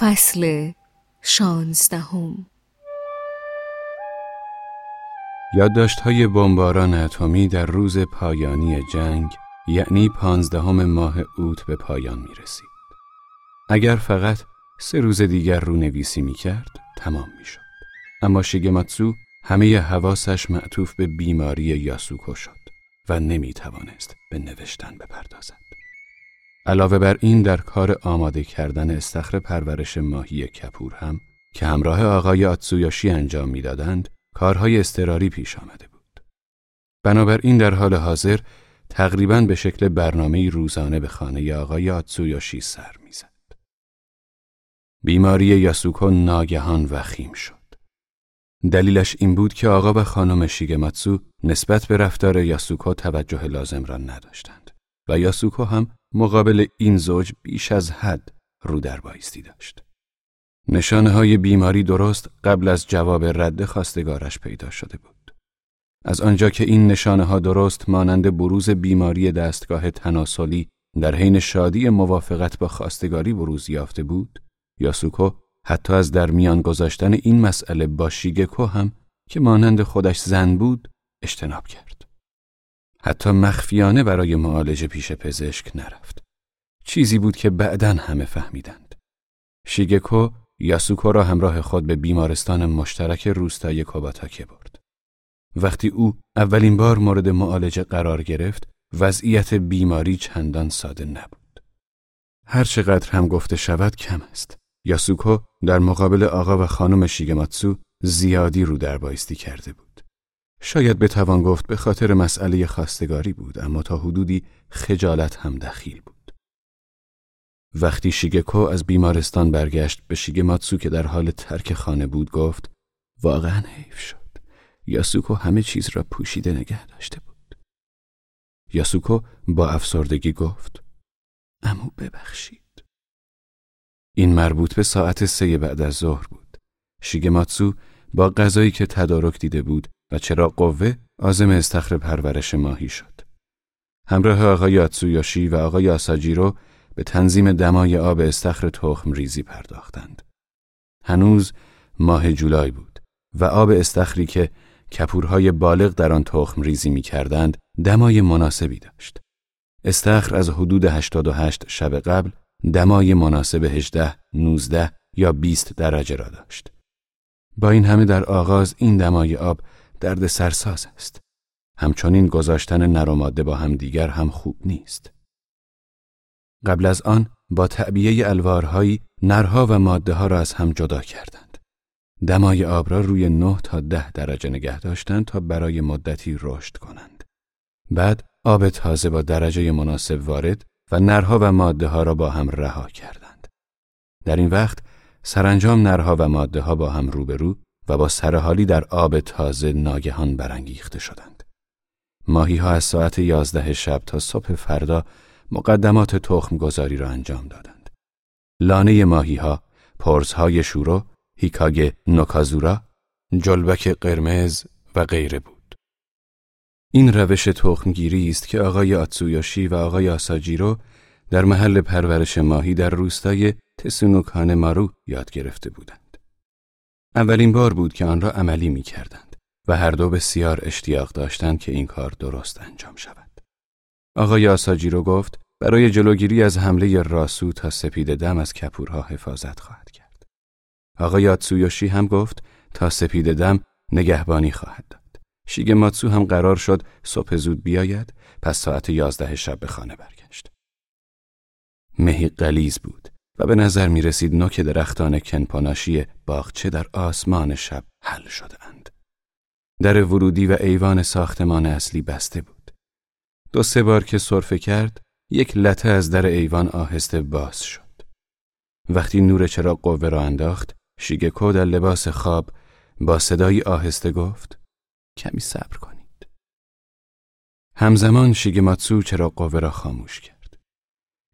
فصل شانزدهم یادداشت های بمباران اتمی در روز پایانی جنگ یعنی پانزدهم ماه اوت به پایان می رسید. اگر فقط سه روز دیگر رو نویسی می کرد تمام می شد. اما شیگماتسو همه حواسش معطوف به بیماری یاسوکو شد و نمی توانست به نوشتن بپردازد. علاوه بر این در کار آماده کردن استخر پرورش ماهی کپور هم که همراه آقای آتسویاشی انجام می‌دادند کارهای استراری پیش آمده بود. بنابراین در حال حاضر تقریبا به شکل برنامه روزانه به خانه آقای آتسویاشی سر می‌زد. بیماری یاسوکو ناگهان وخیم شد. دلیلش این بود که آقا و خانم شیگماتسو نسبت به رفتار یاسوکو توجه لازم را نداشتند و یاسوکو هم مقابل این زوج بیش از حد رو در بایستی داشت. نشانه های بیماری درست قبل از جواب رد خواستگارش پیدا شده بود. از آنجا که این نشانه ها درست مانند بروز بیماری دستگاه تناسلی در حین شادی موافقت با خواستگاری بروز یافته بود، یاسوکو حتی از در میان گذاشتن این مسئله با شیگکو هم که مانند خودش زن بود اجتناب کرد. حتی مخفیانه برای معالجه پیش پزشک نرفت. چیزی بود که بعدا همه فهمیدند. شیگکو یاسوکو را همراه خود به بیمارستان مشترک روستای کوباتاکه برد. وقتی او اولین بار مورد معالجه قرار گرفت، وضعیت بیماری چندان ساده نبود. هر چقدر هم گفته شود کم است. یاسوکو در مقابل آقا و خانم شیگماتسو زیادی رو در بایستی کرده بود. شاید بتوان گفت به خاطر مسئله خواستگاری بود اما تا حدودی خجالت هم دخیل بود. وقتی شیگکو از بیمارستان برگشت به شیگماتسو که در حال ترک خانه بود گفت واقعا حیف شد. یاسوکو همه چیز را پوشیده نگه داشته بود. یاسوکو با افسردگی گفت امو ببخشید. این مربوط به ساعت سه بعد از ظهر بود. شیگماتسو با غذایی که تدارک دیده بود و چرا قوه آزم استخر پرورش ماهی شد. همراه آقای آتسویاشی و آقای آساجیرو به تنظیم دمای آب استخر تخم ریزی پرداختند. هنوز ماه جولای بود و آب استخری که کپورهای بالغ در آن تخم ریزی می کردند دمای مناسبی داشت. استخر از حدود 88 شب قبل دمای مناسب 18, 19 یا 20 درجه را داشت. با این همه در آغاز این دمای آب درد سرساز است. همچنین گذاشتن نر ماده با هم دیگر هم خوب نیست. قبل از آن با تعبیه الوارهایی نرها و ماده ها را از هم جدا کردند. دمای آب را روی 9 تا 10 درجه نگه داشتند تا برای مدتی رشد کنند. بعد آب تازه با درجه مناسب وارد و نرها و ماده ها را با هم رها کردند. در این وقت سرانجام نرها و ماده ها با هم روبرو و با سرحالی در آب تازه ناگهان برانگیخته شدند. ماهی ها از ساعت یازده شب تا صبح فردا مقدمات تخم گذاری را انجام دادند. لانه ماهی ها، پرز های شورو، هیکاگ نوکازورا، جلبک قرمز و غیره بود. این روش تخمگیری است که آقای آتسویاشی و آقای آساجیرو در محل پرورش ماهی در روستای تسونوکان مارو یاد گرفته بودند. اولین بار بود که آن را عملی می کردند و هر دو بسیار اشتیاق داشتند که این کار درست انجام شود. آقای آساجیرو گفت برای جلوگیری از حمله راسو تا سپید دم از کپورها حفاظت خواهد کرد. آقای آتسویوشی هم گفت تا سپید دم نگهبانی خواهد داد. ماتسو هم قرار شد صبح زود بیاید پس ساعت یازده شب به خانه برگشت. مهی قلیز بود و به نظر می رسید نوک درختان کنپاناشی باغچه در آسمان شب حل شدهاند. در ورودی و ایوان ساختمان اصلی بسته بود. دو سه بار که صرفه کرد یک لطه از در ایوان آهسته باز شد. وقتی نور چراغ قوه را انداخت شیگکو در لباس خواب با صدایی آهسته گفت کمی صبر کنید. همزمان شیگماتسو چرا قوه را خاموش کرد.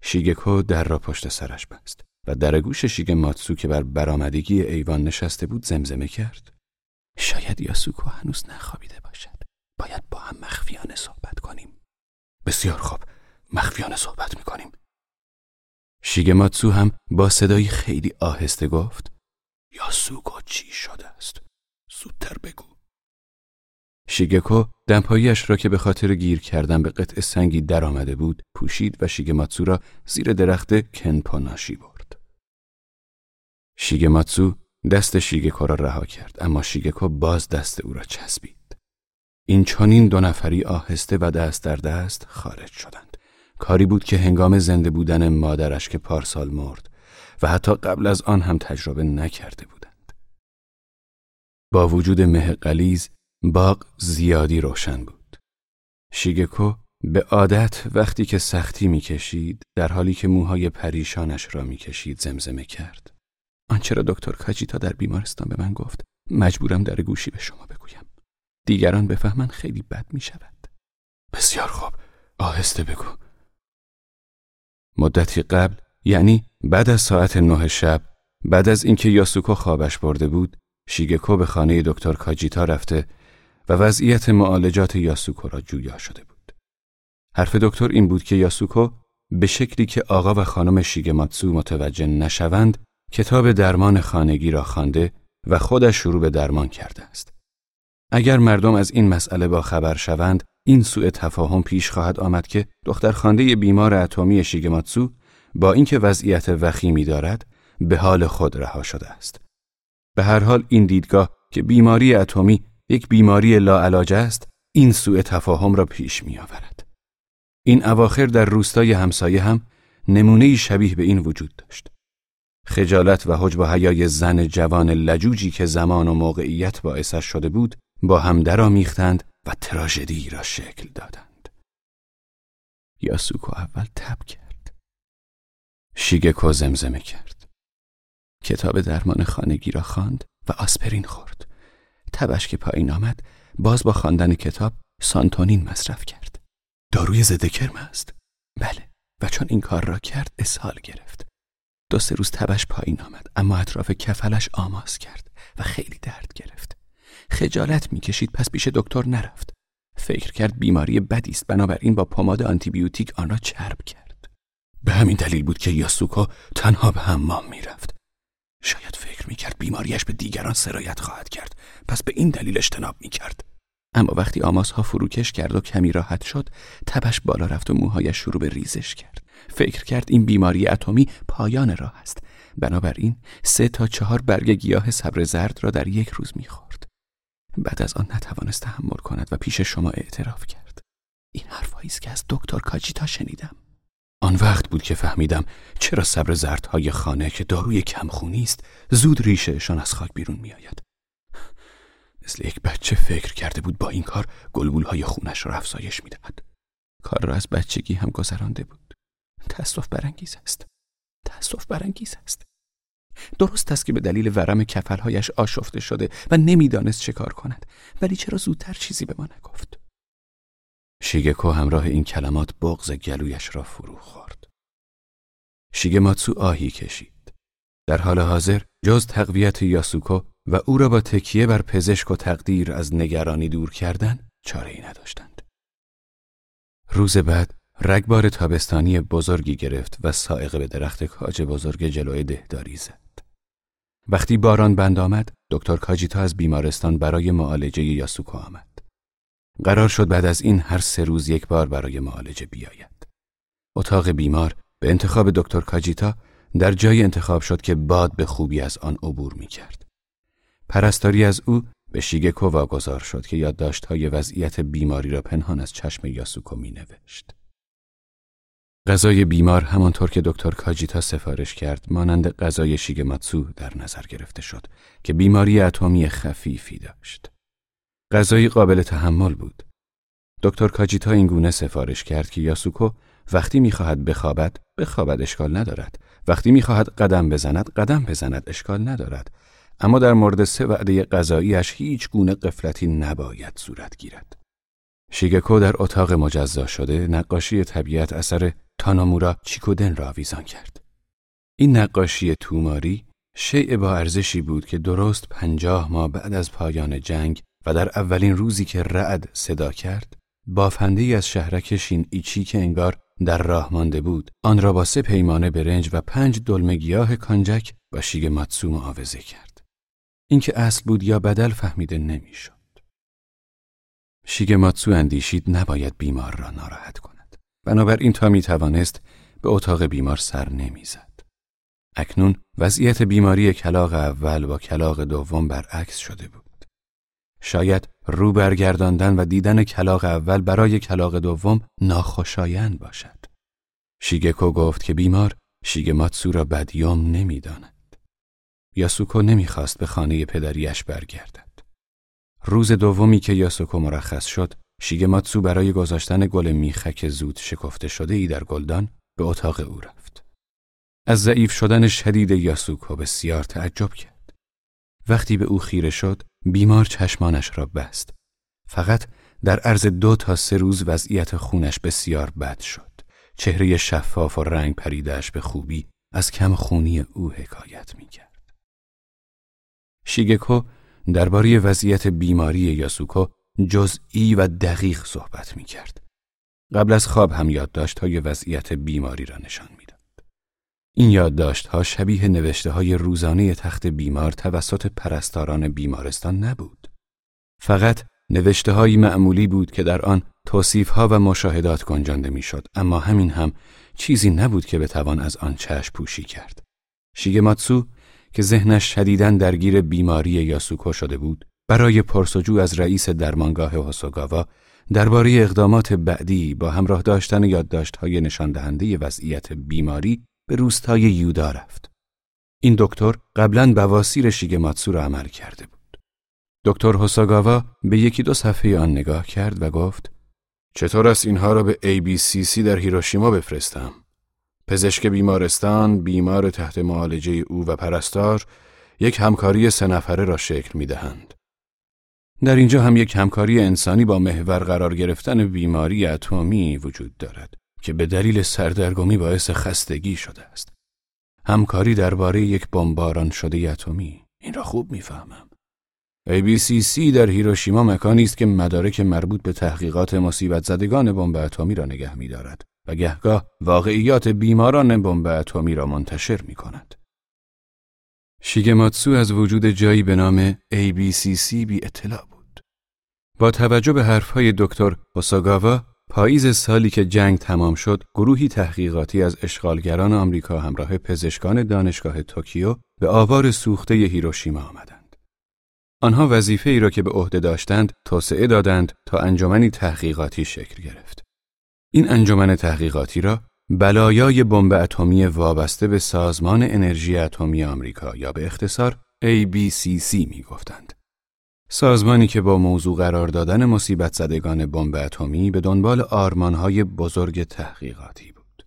شیگکو در را پشت سرش بست و در گوش شیگماتسو که بر برآمدگی ایوان نشسته بود زمزمه کرد. شاید یاسوکو هنوز نخوابیده باشد. باید با هم مخفیانه صحبت کنیم. بسیار خوب. مخفیانه صحبت می‌کنیم. شیگماتسو هم با صدایی خیلی آهسته گفت یاسوکو چی شده است؟ زودتر بگو. شیگکو دمپاییش را که به خاطر گیر کردن به قطع سنگی درآمده بود پوشید و شیگماتسو را زیر درخت کنپاناشی برد. شیگماتسو دست شیگکو را رها کرد اما شیگکو باز دست او را چسبید. این چنین دو نفری آهسته و دست در دست خارج شدند. کاری بود که هنگام زنده بودن مادرش که پارسال مرد و حتی قبل از آن هم تجربه نکرده بودند. با وجود مه قلیز باغ زیادی روشن بود. شیگکو به عادت وقتی که سختی می‌کشید در حالی که موهای پریشانش را می‌کشید زمزمه کرد. آنچه را دکتر کاجیتا در بیمارستان به من گفت مجبورم در گوشی به شما بگویم. دیگران بفهمن خیلی بد می شود. بسیار خوب آهسته بگو. مدتی قبل یعنی بعد از ساعت نه شب بعد از اینکه یاسوکو خوابش برده بود شیگکو به خانه دکتر کاجیتا رفته و وضعیت معالجات یاسوکو را جویا شده بود. حرف دکتر این بود که یاسوکو به شکلی که آقا و خانم شیگماتسو متوجه نشوند کتاب درمان خانگی را خوانده و خودش شروع به درمان کرده است. اگر مردم از این مسئله با خبر شوند این سوء تفاهم پیش خواهد آمد که دختر خانده بیمار اتمی شیگماتسو با اینکه وضعیت وخیمی دارد به حال خود رها شده است. به هر حال این دیدگاه که بیماری اتمی یک بیماری لاعلاج است این سوء تفاهم را پیش می آورد. این اواخر در روستای همسایه هم نمونه شبیه به این وجود داشت. خجالت و حجب و حیای زن جوان لجوجی که زمان و موقعیت باعثش شده بود با هم درآمیختند و تراژدی را شکل دادند. یاسوکو اول تب کرد. شیگکو زمزمه کرد. کتاب درمان خانگی را خواند و آسپرین خورد. تبش که پایین آمد باز با خواندن کتاب سانتونین مصرف کرد. داروی ضد کرم است. بله و چون این کار را کرد اسهال گرفت. دو سه روز تبش پایین آمد اما اطراف کفلش آماس کرد و خیلی درد گرفت. خجالت می‌کشید پس پیش دکتر نرفت. فکر کرد بیماری بدی است بنابراین با پماد آنتیبیوتیک آن را چرب کرد. به همین دلیل بود که یاسوکا تنها به حمام می‌رفت. شاید فکر می‌کرد بیماریش به دیگران سرایت خواهد کرد پس به این دلیل اجتناب می‌کرد. اما وقتی آماس ها فروکش کرد و کمی راحت شد تبش بالا رفت و موهایش شروع به ریزش کرد. فکر کرد این بیماری اتمی پایان راه است. بنابراین سه تا چهار برگ گیاه صبر زرد را در یک روز می‌خورد. بعد از آن نتوانست تحمل کند و پیش شما اعتراف کرد. این حرفایی است که از دکتر کاجیتا شنیدم. آن وقت بود که فهمیدم چرا صبر زردهای خانه که داروی کمخونی است زود ریشهشان از خاک بیرون میآید. مثل یک بچه فکر کرده بود با این کار گلبولهای خونش را افزایش می‌دهد. کار را از بچگی هم گذرانده بود. تأسف برانگیز است. تأسف برانگیز است. درست است که به دلیل ورم کفلهایش آشفته شده و نمی‌دانست چه کار کند ولی چرا زودتر چیزی به ما نگفت شیگکو همراه این کلمات بغز گلویش را فرو خورد شیگماتسو آهی کشید در حال حاضر جز تقویت یاسوکو و او را با تکیه بر پزشک و تقدیر از نگرانی دور کردن چاره ای نداشتند. روز بعد رگبار تابستانی بزرگی گرفت و سائقه به درخت کاج بزرگ جلوی دهداری زد. وقتی باران بند آمد دکتر کاجیتا از بیمارستان برای معالجه یاسوکو آمد. قرار شد بعد از این هر سه روز یک بار برای معالجه بیاید. اتاق بیمار به انتخاب دکتر کاجیتا در جای انتخاب شد که باد به خوبی از آن عبور می کرد. پرستاری از او به شیگکو واگذار شد که یادداشت‌های وضعیت بیماری را پنهان از چشم یاسوکو می نوشت. غذای بیمار همانطور که دکتر کاجیتا سفارش کرد مانند غذای شیگماتسو در نظر گرفته شد که بیماری اتمی خفیفی داشت. غذای قابل تحمل بود. دکتر کاجیتا این گونه سفارش کرد که یاسوکو وقتی می‌خواهد بخوابد بخوابد اشکال ندارد. وقتی می‌خواهد قدم بزند قدم بزند اشکال ندارد. اما در مورد سه وعده غذاییش هیچ گونه قفلتی نباید صورت گیرد. شیگکو در اتاق مجزا شده نقاشی طبیعت اثر تانامورا چیکودن را آویزان کرد. این نقاشی توماری شیء با ارزشی بود که درست پنجاه ماه بعد از پایان جنگ و در اولین روزی که رعد صدا کرد بافنده ای از شهرک شین ایچی که انگار در راه مانده بود آن را با سه پیمانه برنج و پنج دلمه گیاه کانجک با ماتسو معاوضه کرد اینکه اصل بود یا بدل فهمیده نمی‌شد ماتسو اندیشید نباید بیمار را ناراحت کند بنابراین تا می توانست به اتاق بیمار سر نمی‌زد اکنون وضعیت بیماری کلاق اول با کلاق دوم برعکس شده بود شاید رو برگرداندن و دیدن کلاق اول برای کلاق دوم ناخوشایند باشد. شیگکو گفت که بیمار شیگماتسو را بدیام نمی‌داند. یاسوکو نمی‌خواست به خانه پدریش برگردد. روز دومی که یاسوکو مرخص شد، شیگماتسو برای گذاشتن گل میخک زود شکفته شده ای در گلدان به اتاق او رفت. از ضعیف شدن شدید یاسوکو بسیار تعجب کرد. وقتی به او خیره شد، بیمار چشمانش را بست. فقط در عرض دو تا سه روز وضعیت خونش بسیار بد شد. چهره شفاف و رنگ پریدهش به خوبی از کم خونی او حکایت می کرد. شیگکو درباره وضعیت بیماری یاسوکو جزئی و دقیق صحبت می کرد. قبل از خواب هم یادداشت های وضعیت بیماری را نشان می این یادداشت ها شبیه نوشته های روزانه تخت بیمار توسط پرستاران بیمارستان نبود. فقط نوشته های معمولی بود که در آن توصیف ها و مشاهدات گنجانده می‌شد اما همین هم چیزی نبود که بتوان از آن چشم پوشی کرد. شیگماتسو که ذهنش شدیداً درگیر بیماری یاسوکو شده بود برای پرسجو از رئیس درمانگاه هوسوگاوا درباره اقدامات بعدی با همراه داشتن یادداشت‌های نشان دهنده وضعیت بیماری به روستای یودا رفت. این دکتر قبلا بواسیر شیگماتسو را عمل کرده بود. دکتر هوساگاوا به یکی دو صفحه آن نگاه کرد و گفت چطور است اینها را به ABCC در هیروشیما بفرستم؟ پزشک بیمارستان، بیمار تحت معالجه او و پرستار یک همکاری سه نفره را شکل می دهند. در اینجا هم یک همکاری انسانی با محور قرار گرفتن بیماری اتمی وجود دارد. که به دلیل سردرگمی باعث خستگی شده است. همکاری درباره یک بمباران شده اتمی این را خوب می‌فهمم. ABCC در هیروشیما مکانی است که مدارک مربوط به تحقیقات مصیبت زدگان بمب اتمی را نگه می‌دارد و گهگاه واقعیات بیماران بمب اتمی را منتشر می کند. شیگماتسو از وجود جایی به نام ABCC بی اطلاع بود. با توجه به حرفهای دکتر اوساگاوا پاییز سالی که جنگ تمام شد، گروهی تحقیقاتی از اشغالگران آمریکا همراه پزشکان دانشگاه توکیو به آوار سوخته هیروشیما آمدند. آنها وظیفه ای را که به عهده داشتند توسعه دادند تا انجمنی تحقیقاتی شکل گرفت. این انجمن تحقیقاتی را بلایای بمب اتمی وابسته به سازمان انرژی اتمی آمریکا یا به اختصار ABCC می گفتند. سازمانی که با موضوع قرار دادن مصیبت زدگان بمب اتمی به دنبال آرمانهای بزرگ تحقیقاتی بود.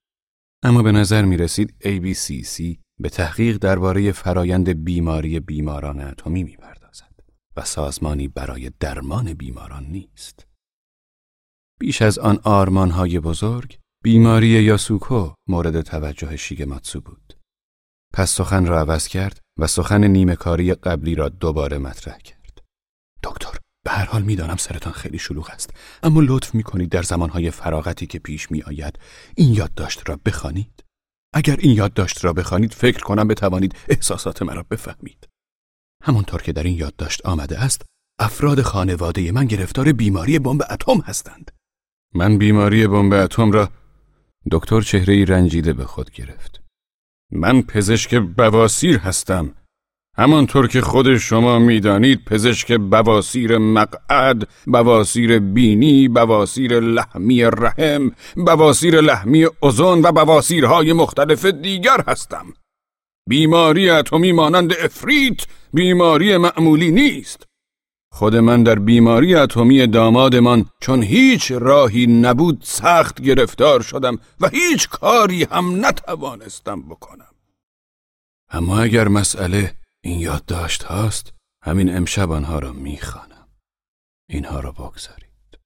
اما به نظر می رسید ABCC به تحقیق درباره فرایند بیماری بیماران اتمی می پردازد و سازمانی برای درمان بیماران نیست. بیش از آن آرمانهای بزرگ، بیماری یاسوکو مورد توجه شیگماتسو بود. پس سخن را عوض کرد و سخن نیمه کاری قبلی را دوباره مطرح کرد. دکتر به هر حال می‌دانم سرتان خیلی شلوغ است اما لطف می‌کنید در زمانهای فراغتی که پیش می آید این یادداشت را بخوانید اگر این یادداشت را بخوانید فکر کنم بتوانید احساسات مرا بفهمید همانطور که در این یادداشت آمده است افراد خانواده من گرفتار بیماری بمب اتم هستند من بیماری بمب اتم را دکتر چهره رنجیده به خود گرفت من پزشک بواسیر هستم همانطور که خود شما می‌دانید پزشک بواسیر مقعد، بواسیر بینی، بواسیر لحمی رحم، بواسیر لحمی اوزون و بواسیرهای مختلف دیگر هستم. بیماری اتمی مانند افریت بیماری معمولی نیست. خود من در بیماری اتمی دامادمان چون هیچ راهی نبود سخت گرفتار شدم و هیچ کاری هم نتوانستم بکنم. اما اگر مسئله این یادداشت هاست همین امشب آنها را می‌خوانم. اینها را بگذارید.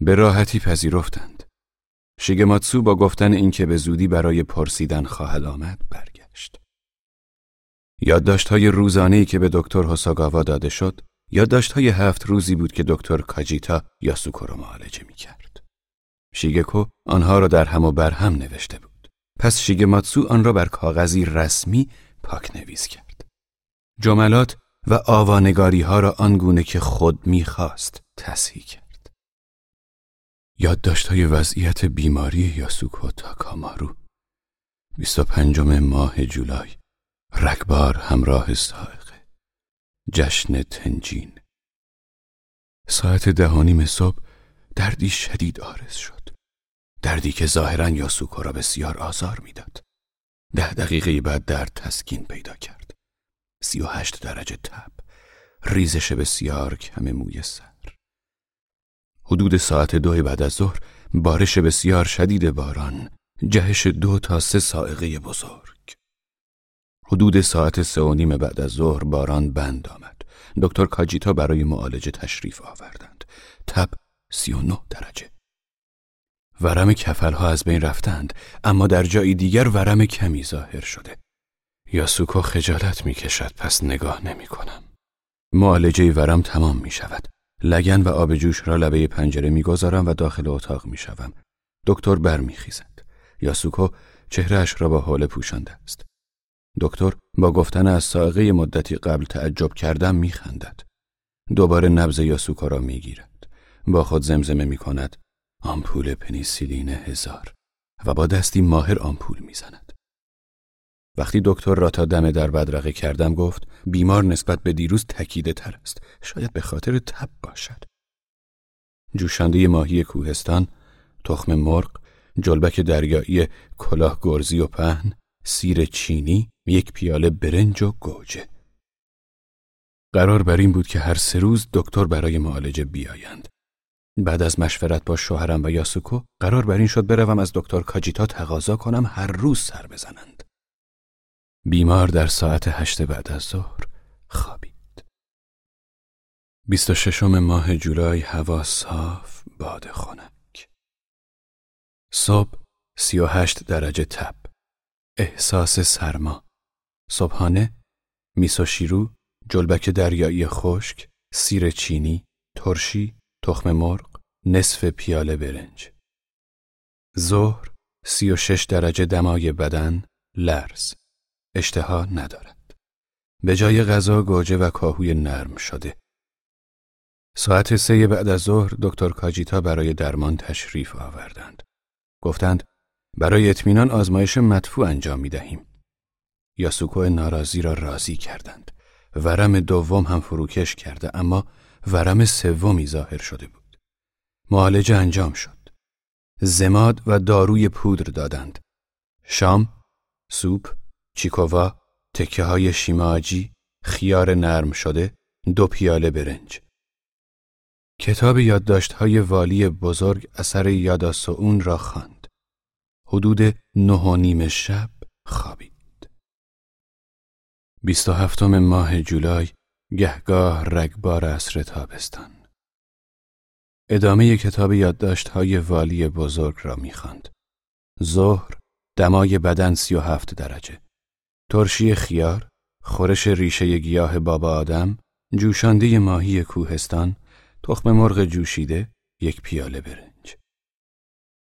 به راحتی پذیرفتند. شیگماتسو با گفتن اینکه به زودی برای پرسیدن خواهد آمد برگشت. یادداشت های روزانه که به دکتر هوساگاوا داده شد یادداشت های هفت روزی بود که دکتر کاجیتا یاسوکو را معالجه می کرد. شیگکو آنها را در هم و بر هم نوشته بود. پس شیگماتسو آن را بر کاغذی رسمی پاک نویس کرد. جملات و آوانگاری ها را آنگونه که خود می‌خواست تصحیح کرد. یادداشت های وضعیت بیماری یاسوکو تاکامارو 25 ماه جولای رگبار همراه سائقه جشن تنجین. ساعت دهانیم صبح دردی شدید آرز شد. دردی که ظاهرا یاسوکو را بسیار آزار می‌داد. ده دقیقه بعد درد تسکین پیدا کرد. سی و هشت درجه تب. ریزش بسیار کم موی سر. حدود ساعت دو بعد از ظهر بارش بسیار شدید باران جهش دو تا سه سائقه بزرگ. حدود ساعت سه و نیم بعد از ظهر باران بند آمد. دکتر کاجیتا برای معالجه تشریف آوردند. تب سی و نه درجه. ورم کفلها از بین رفتند اما در جایی دیگر ورم کمی ظاهر شده. یاسوکو خجالت می کشد پس نگاه نمی کنم معالجه ورم تمام می شود لگن و آب جوش را لبه پنجره می گذارم و داخل اتاق می شوم دکتر برمیخیزد. یاسوکو چهرهش را با حوله پوشانده است. دکتر با گفتن از سائقه مدتی قبل تعجب کردم میخندد. دوباره نبز یاسوکا را می‌گیرد. با خود زمزمه می کند آمپول پنیسیلین هزار و با دستی ماهر آمپول می‌زند. وقتی دکتر را تا دم در بدرقه کردم گفت بیمار نسبت به دیروز تکیده تر است. شاید به خاطر تب باشد. جوشانده ماهی کوهستان، تخم مرغ، جلبک دریایی کلاه گرزی و پهن، سیر چینی، یک پیاله برنج و گوجه. قرار بر این بود که هر سه روز دکتر برای معالجه بیایند. بعد از مشورت با شوهرم و یاسوکو قرار بر این شد بروم از دکتر کاجیتا تقاضا کنم هر روز سر بزنند. بیمار در ساعت هشت بعد از ظهر خوابید. 26 ماه جولای هوا صاف باد خنک. صبح 38 درجه تب. احساس سرما. صبحانه میسوشیرو جلبک دریایی خشک سیر چینی ترشی تخم مرغ نصف پیاله برنج. ظهر سی و شش درجه دمای بدن لرز. اشتها ندارد. به جای غذا گوجه و کاهوی نرم شده. ساعت سه بعد از ظهر دکتر کاجیتا برای درمان تشریف آوردند. گفتند برای اطمینان آزمایش مدفوع انجام می دهیم. یاسوکو ناراضی را راضی کردند. ورم دوم هم فروکش کرده اما ورم سومی ظاهر شده بود. معالجه انجام شد. زماد و داروی پودر دادند. شام، سوپ، چیکووا، تکه های شیماجی، خیار نرم شده، دو پیاله برنج. کتاب یادداشت های والی بزرگ اثر یاداسون را خواند. حدود نه و نیم شب خوابید. بیست و هفتم ماه جولای گهگاه رگبار عصر تابستان. ادامه کتاب یادداشت های والی بزرگ را می‌خواند. ظهر دمای بدن سی و هفت درجه. ترشی خیار، خورش ریشه گیاه بابا آدم، جوشانده ماهی کوهستان، تخم مرغ جوشیده، یک پیاله برنج.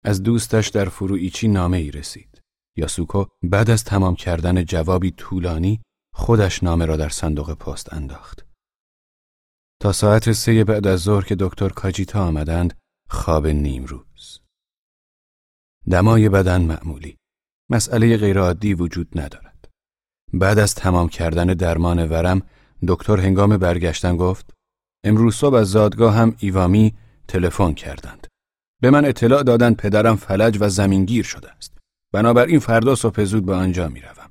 از دوستش در فرویچی نامه ای رسید. یاسوکو بعد از تمام کردن جوابی طولانی خودش نامه را در صندوق پست انداخت. تا ساعت سه بعد از ظهر که دکتر کاجیتا آمدند خواب نیم روز. دمای بدن معمولی. مسئله غیرعادی وجود ندارد. بعد از تمام کردن درمان ورم دکتر هنگام برگشتن گفت امروز صبح از زادگاه هم ایوامی تلفن کردند. به من اطلاع دادند پدرم فلج و زمینگیر شده است. بنابراین فردا صبح زود به آنجا می روم.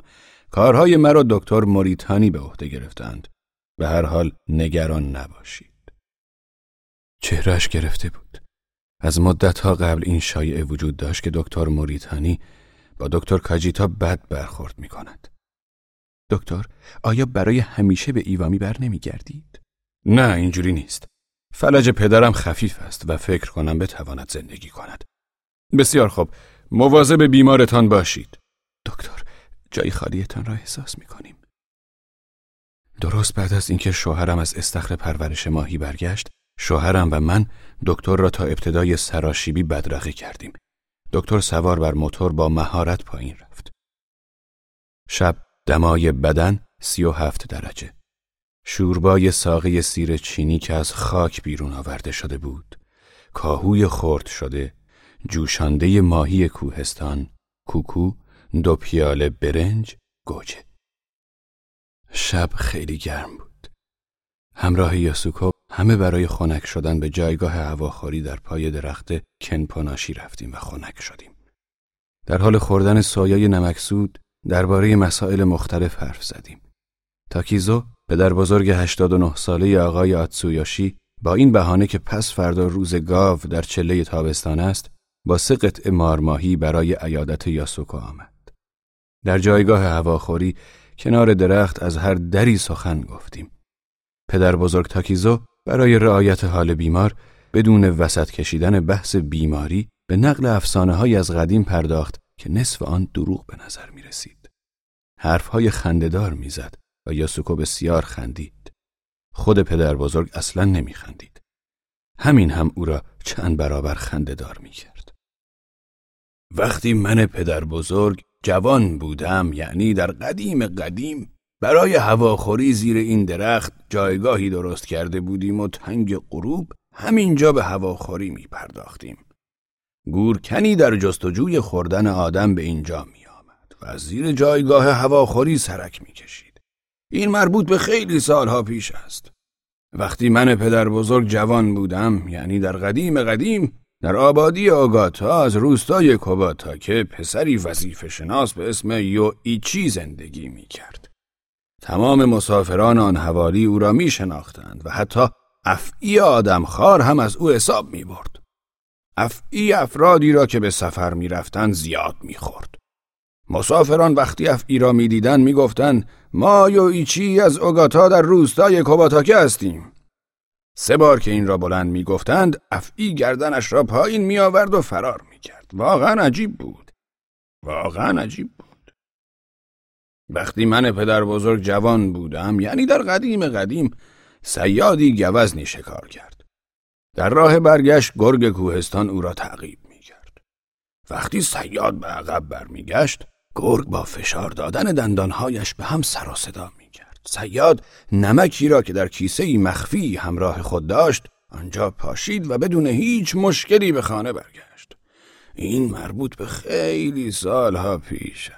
کارهای مرا دکتر موریتانی به عهده گرفتند. به هر حال نگران نباشید. چهرش گرفته بود. از مدتها قبل این شایعه وجود داشت که دکتر موریتانی با دکتر کاجیتا بد برخورد می کند. دکتر آیا برای همیشه به ایوامی بر نمی گردید؟ نه اینجوری نیست. فلج پدرم خفیف است و فکر کنم بتواند زندگی کند. بسیار خوب، مواظب بیمارتان باشید. دکتر، جای خالیتان را احساس می کنیم. درست بعد از اینکه شوهرم از استخر پرورش ماهی برگشت، شوهرم و من دکتر را تا ابتدای سراشیبی بدرقه کردیم. دکتر سوار بر موتور با مهارت پایین رفت. شب دمای بدن سی و هفت درجه. شوربای ساقی سیر چینی که از خاک بیرون آورده شده بود. کاهوی خرد شده. جوشانده ماهی کوهستان. کوکو. دو پیاله برنج. گوجه. شب خیلی گرم بود. همراه یاسوکو همه برای خنک شدن به جایگاه هواخوری در پای درخت کنپاناشی رفتیم و خنک شدیم. در حال خوردن سایای نمکسود درباره مسائل مختلف حرف زدیم. تاکیزو پدر بزرگ 89 ساله آقای آتسویاشی با این بهانه که پس فردا روز گاو در چله تابستان است با سه قطع مارماهی برای عیادت یاسوکو آمد. در جایگاه هواخوری کنار درخت از هر دری سخن گفتیم. پدر بزرگ تاکیزو برای رعایت حال بیمار بدون وسط کشیدن بحث بیماری به نقل افسانه های از قدیم پرداخت که نصف آن دروغ به نظر می رسید. حرف های خنددار می زد و یاسوکو بسیار خندید. خود پدر بزرگ اصلا نمی خندید. همین هم او را چند برابر خنددار می کرد. وقتی من پدر بزرگ جوان بودم یعنی در قدیم قدیم برای هواخوری زیر این درخت جایگاهی درست کرده بودیم و تنگ غروب همینجا به هواخوری می پرداختیم. گورکنی در جستجوی خوردن آدم به اینجا می آمد و از زیر جایگاه هواخوری سرک می کشید. این مربوط به خیلی سالها پیش است. وقتی من پدر بزرگ جوان بودم یعنی در قدیم قدیم در آبادی آگاتا از روستای کوباتا که پسری وظیفه شناس به اسم یو ایچی زندگی می کرد. تمام مسافران آن حوالی او را می شناختند و حتی افعی آدمخوار هم از او حساب می برد. افعی افرادی را که به سفر می رفتند زیاد می خورد. مسافران وقتی افعی را می دیدن می گفتن ما یو ایچی از اوگاتا در روستای کوباتاکه هستیم. سه بار که این را بلند می گفتند افعی گردنش را پایین می آورد و فرار می کرد. واقعا عجیب بود. واقعا عجیب بود. وقتی من پدر بزرگ جوان بودم یعنی در قدیم قدیم سیادی گوزنی شکار کرد. در راه برگشت گرگ کوهستان او را تعقیب می کرد. وقتی سیاد به عقب برمیگشت گرگ با فشار دادن دندانهایش به هم سر و صدا می کرد. سیاد نمکی را که در کیسه مخفی همراه خود داشت آنجا پاشید و بدون هیچ مشکلی به خانه برگشت. این مربوط به خیلی سالها پیش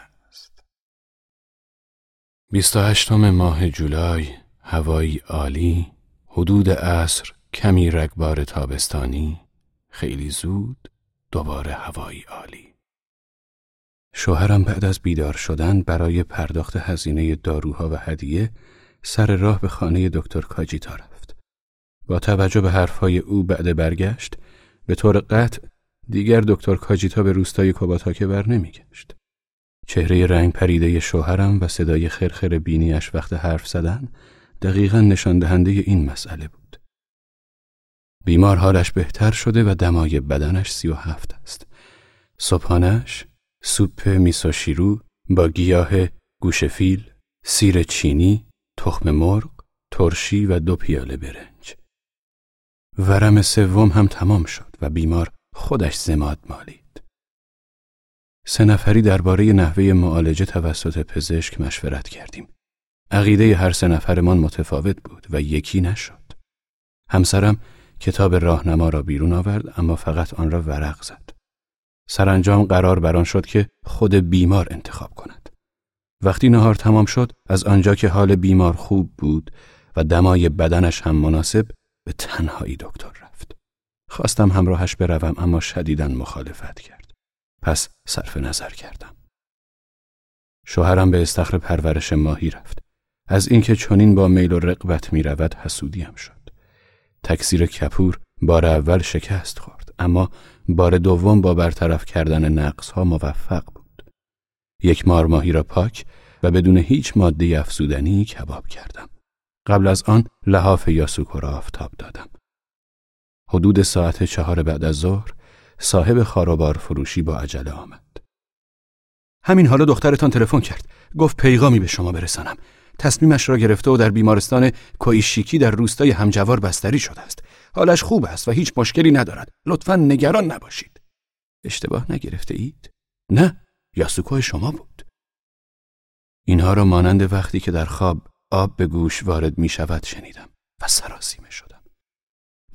28 ماه جولای هوایی عالی حدود عصر کمی رگبار تابستانی خیلی زود دوباره هوایی عالی شوهرم بعد از بیدار شدن برای پرداخت هزینه داروها و هدیه سر راه به خانه دکتر کاجیتا رفت با توجه به حرفهای او بعد برگشت به طور قطع دیگر دکتر کاجیتا به روستای کوباتاکه بر نمیگشت چهره رنگ پریده شوهرم و صدای خرخر بینیش وقت حرف زدن دقیقا نشان دهنده این مسئله بود. بیمار حالش بهتر شده و دمای بدنش سی و هفت است. صبحانش سوپ میسوشیرو با گیاه گوشفیل، سیر چینی، تخم مرغ، ترشی و دو پیاله برنج. ورم سوم هم تمام شد و بیمار خودش زماد مالی. سه نفری درباره نحوه معالجه توسط پزشک مشورت کردیم. عقیده هر سه نفرمان متفاوت بود و یکی نشد. همسرم کتاب راهنما را بیرون آورد اما فقط آن را ورق زد. سرانجام قرار بران شد که خود بیمار انتخاب کند. وقتی نهار تمام شد از آنجا که حال بیمار خوب بود و دمای بدنش هم مناسب به تنهایی دکتر رفت. خواستم همراهش بروم اما شدیداً مخالفت کرد. پس صرف نظر کردم. شوهرم به استخر پرورش ماهی رفت. از اینکه چنین با میل و رقبت می رود حسودیم شد. تکثیر کپور بار اول شکست خورد اما بار دوم با برطرف کردن نقص ها موفق بود. یک مار ماهی را پاک و بدون هیچ ماده افزودنی کباب کردم. قبل از آن لحاف یاسوکو را آفتاب دادم. حدود ساعت چهار بعد از ظهر صاحب خاروبار فروشی با عجله آمد. همین حالا دخترتان تلفن کرد. گفت پیغامی به شما برسانم. تصمیمش را گرفته و در بیمارستان کویشیکی در روستای همجوار بستری شده است. حالش خوب است و هیچ مشکلی ندارد. لطفا نگران نباشید. اشتباه نگرفته اید؟ نه یاسوکو شما بود. اینها را مانند وقتی که در خواب آب به گوش وارد می شود شنیدم و سراسیمه شدم.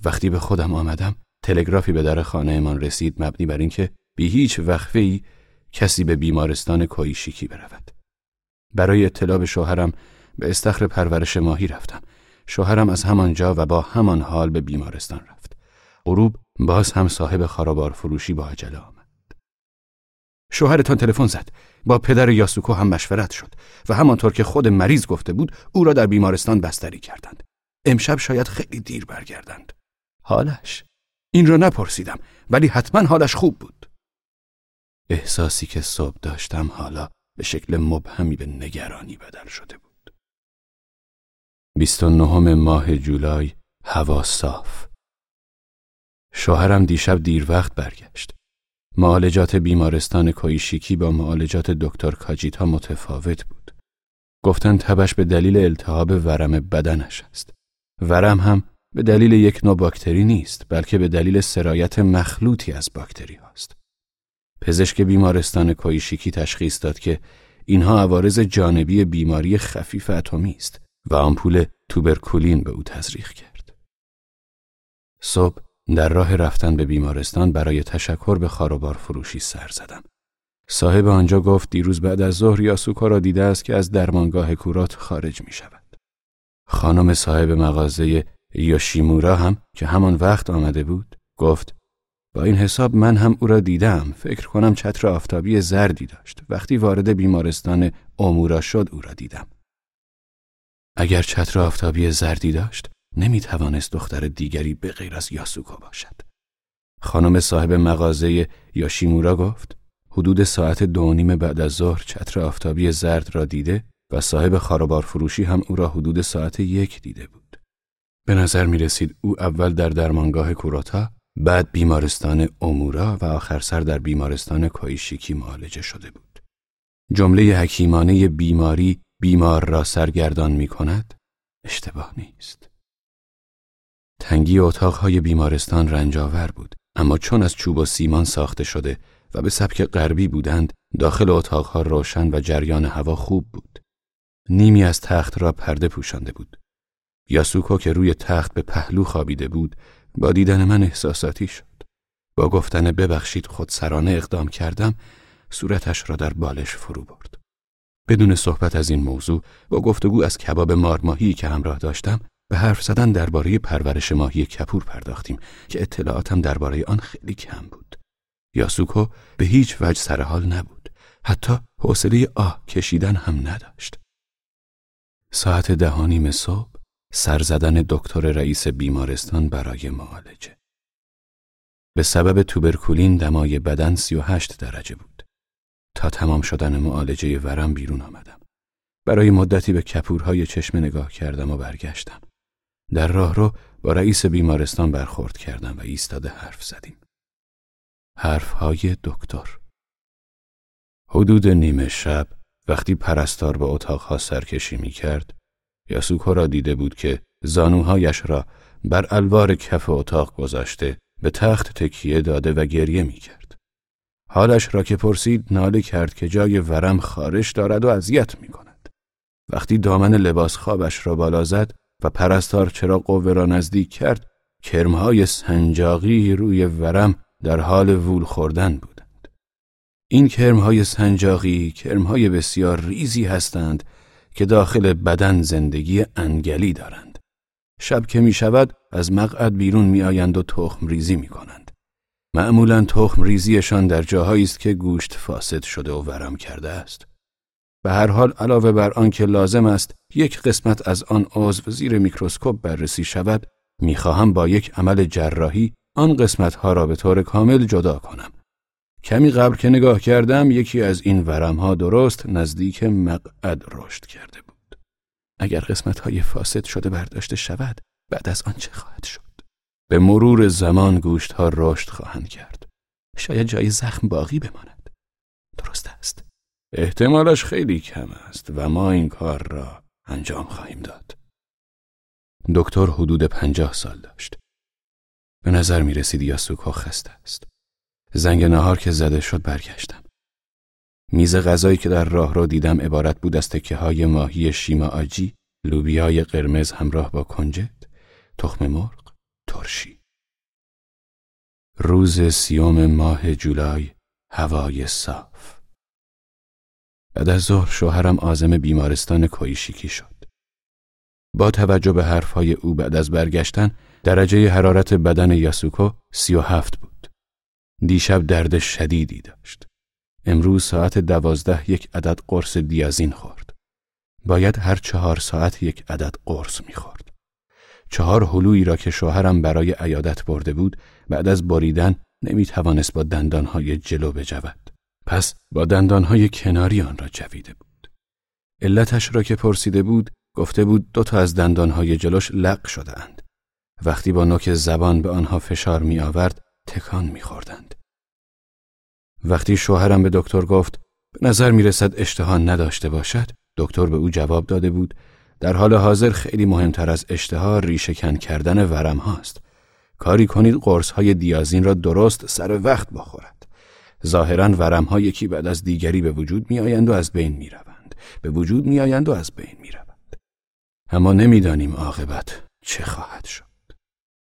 وقتی به خودم آمدم تلگرافی به در خانهمان رسید مبنی بر اینکه بی هیچ وقفه ای کسی به بیمارستان کویشیکی برود. برای اطلاع به شوهرم به استخر پرورش ماهی رفتم. شوهرم از همانجا و با همان حال به بیمارستان رفت. غروب باز هم صاحب خرابار فروشی با عجله آمد. شوهرتان تلفن زد. با پدر یاسوکو هم مشورت شد و همانطور که خود مریض گفته بود او را در بیمارستان بستری کردند. امشب شاید خیلی دیر برگردند. حالش؟ این را نپرسیدم ولی حتما حالش خوب بود. احساسی که صبح داشتم حالا به شکل مبهمی به نگرانی بدل شده بود. 29 ماه جولای هوا صاف. شوهرم دیشب دیر وقت برگشت. معالجات بیمارستان کویشیکی با معالجات دکتر کاجیتا متفاوت بود. گفتن تبش به دلیل التهاب ورم بدنش است. ورم هم به دلیل یک نوع باکتری نیست بلکه به دلیل سرایت مخلوطی از باکتری هاست. پزشک بیمارستان کویشیکی تشخیص داد که اینها عوارض جانبی بیماری خفیف اتمی است. و آمپول توبرکولین به او تزریق کرد. صبح در راه رفتن به بیمارستان برای تشکر به خاروبار فروشی سر زدم. صاحب آنجا گفت دیروز بعد از ظهر یاسوکا را دیده است که از درمانگاه کورات خارج می شود. خانم صاحب مغازه یوشیمورا هم که همان وقت آمده بود گفت با این حساب من هم او را دیدم فکر کنم چتر آفتابی زردی داشت وقتی وارد بیمارستان اومورا شد او را دیدم اگر چتر آفتابی زردی داشت نمی توانست دختر دیگری به غیر از یاسوکو باشد خانم صاحب مغازه یاشیمورا گفت حدود ساعت دو نیم بعد از ظهر چتر آفتابی زرد را دیده و صاحب خاربار فروشی هم او را حدود ساعت یک دیده بود به نظر می رسید او اول در درمانگاه کوراتا بعد بیمارستان اومورا و آخر سر در بیمارستان کویشیکی معالجه شده بود. جمله حکیمانه بیماری بیمار را سرگردان می کند اشتباه نیست. تنگی اتاقهای بیمارستان رنجاور بود اما چون از چوب و سیمان ساخته شده و به سبک غربی بودند داخل اتاقها روشن و جریان هوا خوب بود. نیمی از تخت را پرده پوشانده بود. یاسوکو که روی تخت به پهلو خوابیده بود با دیدن من احساساتی شد. با گفتن ببخشید خود سرانه اقدام کردم صورتش را در بالش فرو برد. بدون صحبت از این موضوع با گفتگو از کباب مارماهی که همراه داشتم به حرف زدن درباره پرورش ماهی کپور پرداختیم که اطلاعاتم درباره آن خیلی کم بود. یاسوکو به هیچ وجه سرحال نبود. حتی حوصله آه کشیدن هم نداشت. ساعت دهانیم صبح سر زدن دکتر رئیس بیمارستان برای معالجه. به سبب توبرکولین دمای بدن 38 درجه بود. تا تمام شدن معالجه ورم بیرون آمدم. برای مدتی به کپورهای چشم نگاه کردم و برگشتم. در راه رو با رئیس بیمارستان برخورد کردم و ایستاده حرف زدیم. حرفهای دکتر حدود نیمه شب وقتی پرستار به اتاقها سرکشی می کرد یاسوکو را دیده بود که زانوهایش را بر الوار کف اتاق گذاشته به تخت تکیه داده و گریه می کرد. حالش را که پرسید ناله کرد که جای ورم خارش دارد و اذیت می کند. وقتی دامن لباس خوابش را بالا زد و پرستار چرا قوه را نزدیک کرد کرمهای سنجاقی روی ورم در حال وول خوردن بودند. این کرمهای سنجاقی کرمهای بسیار ریزی هستند که داخل بدن زندگی انگلی دارند. شب که می شود از مقعد بیرون می آیند و تخم ریزی می کنند. معمولا تخم ریزیشان در جاهایی است که گوشت فاسد شده و ورم کرده است. به هر حال علاوه بر آنکه لازم است یک قسمت از آن عضو زیر میکروسکوپ بررسی شود می‌خواهم با یک عمل جراحی آن قسمت ها را به طور کامل جدا کنم کمی قبل که نگاه کردم یکی از این ورمها درست نزدیک مقعد رشد کرده بود. اگر قسمت های فاسد شده برداشته شود بعد از آن چه خواهد شد؟ به مرور زمان گوشت ها رشد خواهند کرد. شاید جای زخم باقی بماند. درست است. احتمالش خیلی کم است و ما این کار را انجام خواهیم داد. دکتر حدود پنجاه سال داشت. به نظر می رسید یاسوکو خسته است. زنگ نهار که زده شد برگشتم. میز غذایی که در راه رو دیدم عبارت بود از تکه های ماهی شیما آجی، لوبیای قرمز همراه با کنجد، تخم مرغ، ترشی. روز سیوم ماه جولای هوای صاف. بعد از ظهر شوهرم آزم بیمارستان کویشیکی شد. با توجه به حرفهای او بعد از برگشتن درجه حرارت بدن یاسوکو سی و هفت بود. دیشب درد شدیدی داشت. امروز ساعت دوازده یک عدد قرص دیازین خورد. باید هر چهار ساعت یک عدد قرص می‌خورد. چهار هلویی را که شوهرم برای عیادت برده بود بعد از بریدن نمی توانست با دندانهای جلو بجود. پس با دندانهای کناری آن را جویده بود. علتش را که پرسیده بود گفته بود دو تا از دندانهای جلوش لق شده اند. وقتی با نوک زبان به آنها فشار می آورد تکان می خوردند. وقتی شوهرم به دکتر گفت به نظر می رسد اشتها نداشته باشد دکتر به او جواب داده بود در حال حاضر خیلی مهمتر از اشتها ریشهکن کردن ورم هاست. کاری کنید قرص های دیازین را درست سر وقت بخورد. ظاهرا ورم ها یکی بعد از دیگری به وجود می آیند و از بین می روند. به وجود می آیند و از بین می روند. اما نمی‌دانیم عاقبت چه خواهد شد.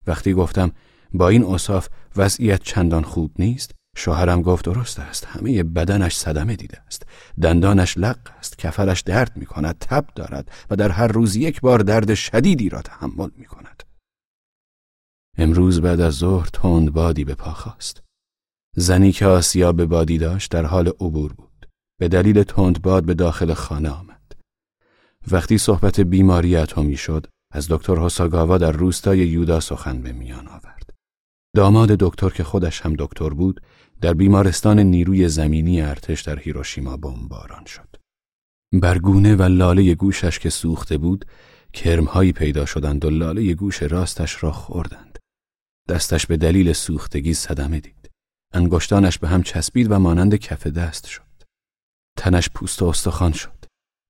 وقتی گفتم با این اصاف وضعیت چندان خوب نیست شوهرم گفت درست است. همه بدنش صدمه دیده است. دندانش لق است. کفرش درد می کند تب دارد و در هر روز یک بار درد شدیدی را تحمل می کند امروز بعد از ظهر تند بادی به پا خواست زنی که آسیا به بادی داشت در حال عبور بود. به دلیل تند باد به داخل خانه آمد. وقتی صحبت بیماری اتمی شد از دکتر هوساگاوا در روستای یودا سخن به میان آورد. داماد دکتر که خودش هم دکتر بود در بیمارستان نیروی زمینی ارتش در هیروشیما بمباران شد. برگونه و لاله گوشش که سوخته بود کرمهایی پیدا شدند و لاله گوش راستش را خوردند. دستش به دلیل سوختگی صدمه دید. انگشتانش به هم چسبید و مانند کف دست شد. تنش پوست و استخوان شد.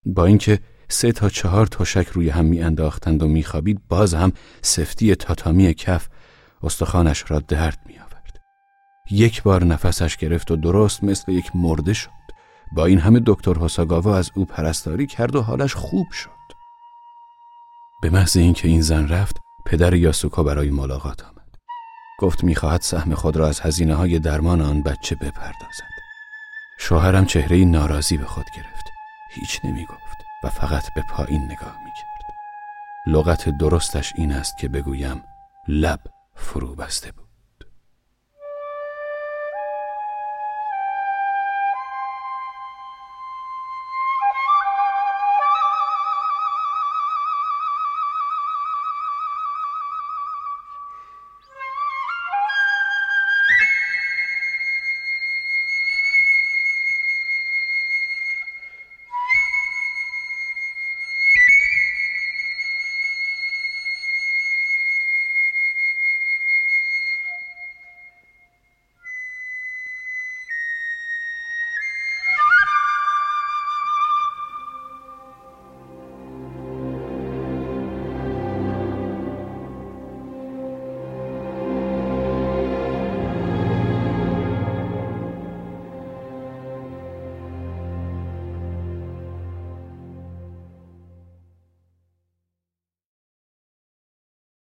با اینکه سه تا چهار تشک روی هم میانداختند و میخوابید باز هم سفتی تاتامی کف استخوانش را درد می یک بار نفسش گرفت و درست مثل یک مرده شد. با این همه دکتر هوساگاوا از او پرستاری کرد و حالش خوب شد. به محض اینکه این زن رفت پدر یاسوکا برای ملاقات آمد. گفت می‌خواهد سهم خود را از هزینه های درمان آن بچه بپردازد. شوهرم چهره ناراضی به خود گرفت. هیچ نمی‌گفت و فقط به پایین نگاه می‌کرد. لغت درستش این است که بگویم لب فرو بسته بود.